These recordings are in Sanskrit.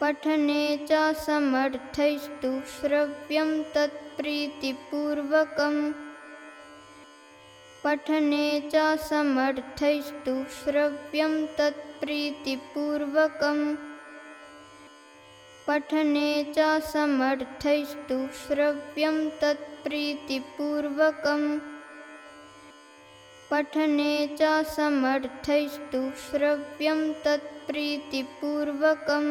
पठने च समर्थैस्तु श्रव्यं तत्प्रीतिपूर्वकम् पठने च समर्थैस्तु श्रव्यं तत्प्रीतिपूर्वकम् पठने च समर्थैस्तु श्रव्यं तत्प्रीतिपूर्वकम् पठने च समर्थैस्तु श्रव्यं तत्प्रीतिपूर्वकम्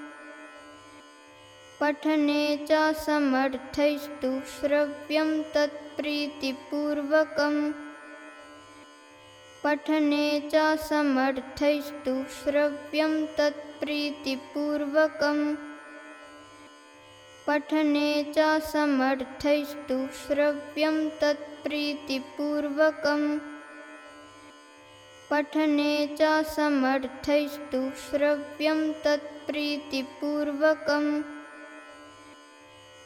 पठने च समर्थैस्तु श्रव्यं तत्प्रीतिपूर्वकम् पठने च समर्थैस्तु श्रव्यं तत्प्रीतिपूर्वकम् पठने च समर्थैस्तु श्रव्यं तत्प्रीतिपूर्वकम् पठने च समर्थैस्तु श्रव्यं तत्प्रीतिपूर्वकम्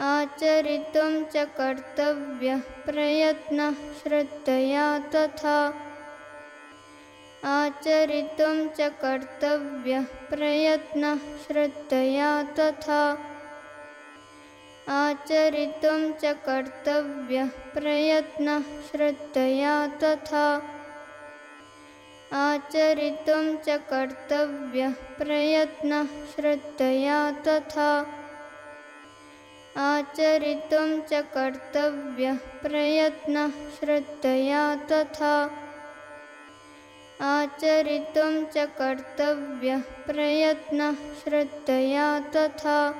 आचरितुं च कर्तव्यः प्रयत्नः श्रद्धया तथा। आचरितुं च कर्तव्यः प्रयत्नः श्रद्धया तथा। आचरितुं च कर्तव्यः प्रयत्नः श्रद्धया तथा। आचरितुं च कर्तव्यः प्रयत्नः श्रद्धया तथा आचरितुं च कर्तव्यः प्रयत्नः श्रद्धया तथा। आचरितुं च कर्तव्यः प्रयत्नः श्रद्धया तथा।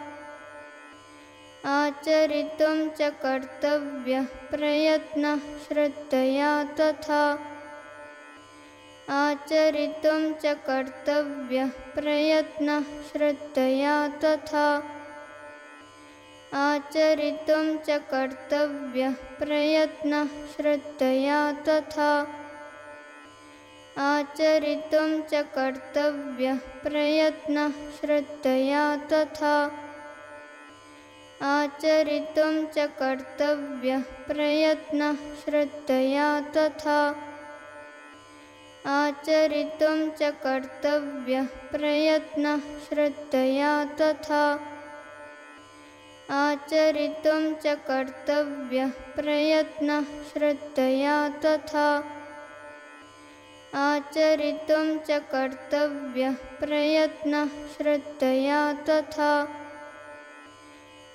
आचरितुं च कर्तव्यः प्रयत्नः श्रद्धया तथा। आचरितुं च कर्तव्यः प्रयत्नः श्रद्धया तथा आचरितुं च कर्तव्यः प्रयत्नः श्रद्धया तथा। आचरितुं च कर्तव्यः प्रयत्नः श्रद्धया तथा। आचरितुं च कर्तव्यः प्रयत्नः श्रद्धया तथा। आचरितुं च कर्तव्यः प्रयत्नः श्रद्धया तथा आचरितुं च कर्तव्यः प्रयत्नः श्रद्धया तथा आचरितुं च कर्तव्यः प्रयत्नः श्रद्धया तथा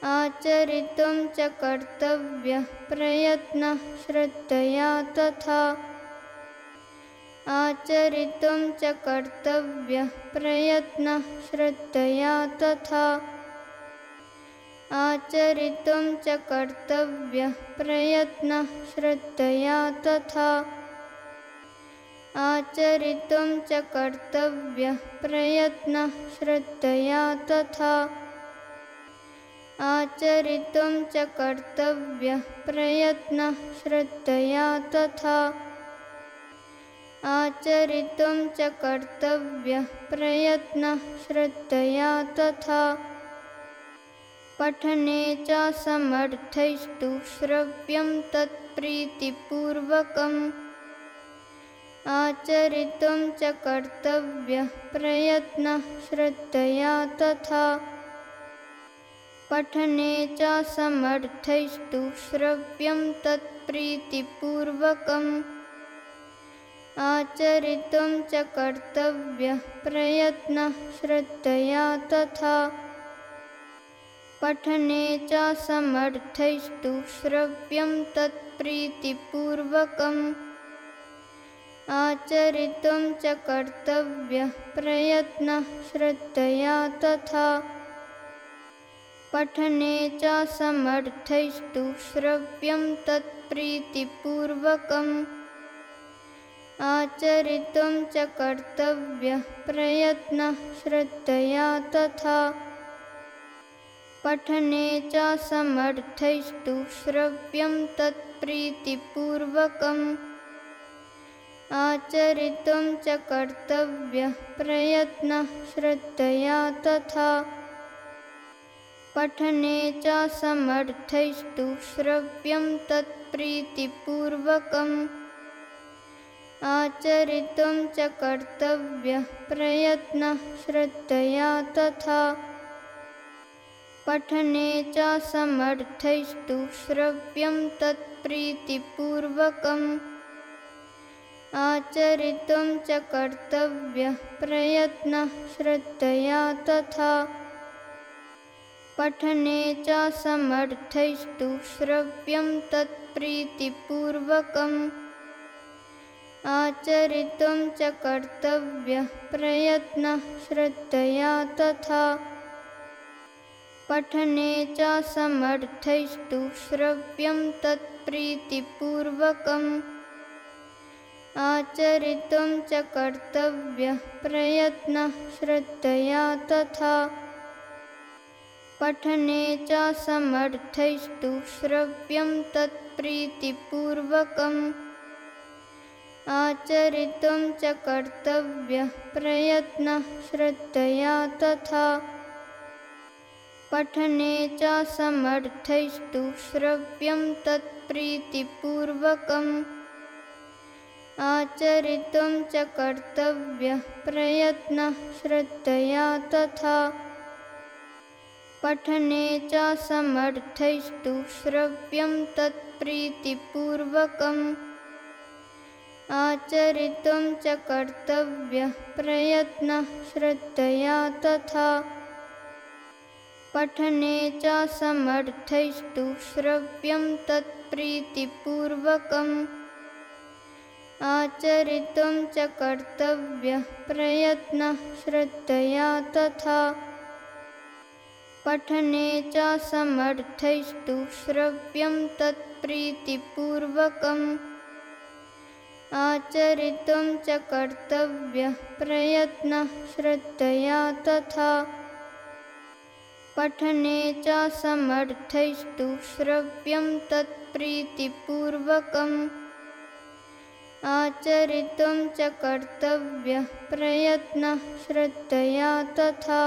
आचरितुं च कर्तव्यः प्रयत्नः श्रद्धया तथा आचरितुं च कर्तव्यः प्रयत्नः श्रद्धया तथा आचरितुं च कर्तव्यः प्रयत्नः श्रद्धया तथा। आचरितुं च कर्तव्यः प्रयत्नः श्रद्धया तथा। आचरितुं च कर्तव्यः प्रयत्नः श्रद्धया तथा। आचरितुं च कर्तव्यः प्रयत्नः श्रद्धया तथा पठने च समर्थैस्तु श्रव्यं तत्प्रीतिपूर्वकम्। आचरितुं च कर्तव्यः प्रयत्नः श्रद्धया तथा। पठने च समर्थैस्तु श्रव्यं तत्प्रीतिपूर्वकम्। आचरितुं च कर्तव्यः प्रयत्नः श्रद्धया तथा पठने च समर्थैस्तु श्रव्यं तत्प्रीतिपूर्वकम् आचरितुं च कर्तव्यः प्रयत्नः श्रद्धया तथा। पठने च समर्थैस्तु श्रव्यं तत्प्रीतिपूर्वकम् आचरितुं च कर्तव्यः प्रयत्नः श्रद्धया तथा पठने च समर्थैस्तु श्रव्यं तत्प्रीतिपूर्वकम् आचरितुं च कर्तव्यः प्रयत्नः श्रद्धया तथा। पठने च समर्थैस्तु श्रव्यं तत्प्रीतिपूर्वकम् आचरितुं च कर्तव्यः प्रयत्नः श्रद्धया तथा पठने च समर्थैस्तु श्रव्यं तत्प्रीतिपूर्वकम् आचरितुं च कर्तव्यः प्रयत्नः श्रद्धया तथा। पठने च समर्थैस्तु श्रव्यं तत्प्रीतिपूर्वकम् आचरितुं च कर्तव्यः प्रयत्नः श्रद्धया तथा पठने च समर्थैस्तु श्रव्यं तत्प्रीतिपूर्वकम्। आचरितुं च कर्तव्यः प्रयत्नः श्रद्धया तथा। पठने च समर्थैस्तु श्रव्यं तत्प्रीतिपूर्वकम्। आचरितुं च कर्तव्यः प्रयत्नः श्रद्धया तथा पठने च समर्थैस्तु श्रव्यं तत्प्रीतिपूर्वकम् आचरितुं च कर्तव्यः प्रयत्नः श्रद्धया तथा। पठने च समर्थैस्तु श्रव्यं तत्प्रीतिपूर्वकम् आचरितुं च कर्तव्यः प्रयत्नः श्रद्धया तथा पठने च समर्थैस्तु श्रव्यं तत्प्रीतिपूर्वकम् आचरितुं च कर्तव्यः प्रयत्नः श्रद्धया तथा। पठने च समर्थैस्तु श्रव्यं तत्प्रीतिपूर्वकम् आचरितुं च कर्तव्यः प्रयत्नः श्रद्धया तथा पठने च समर्थैस्तु श्रव्यं तत्प्रीतिपूर्वकम् आचरितुं च कर्तव्यः प्रयत्नः श्रद्धया तथा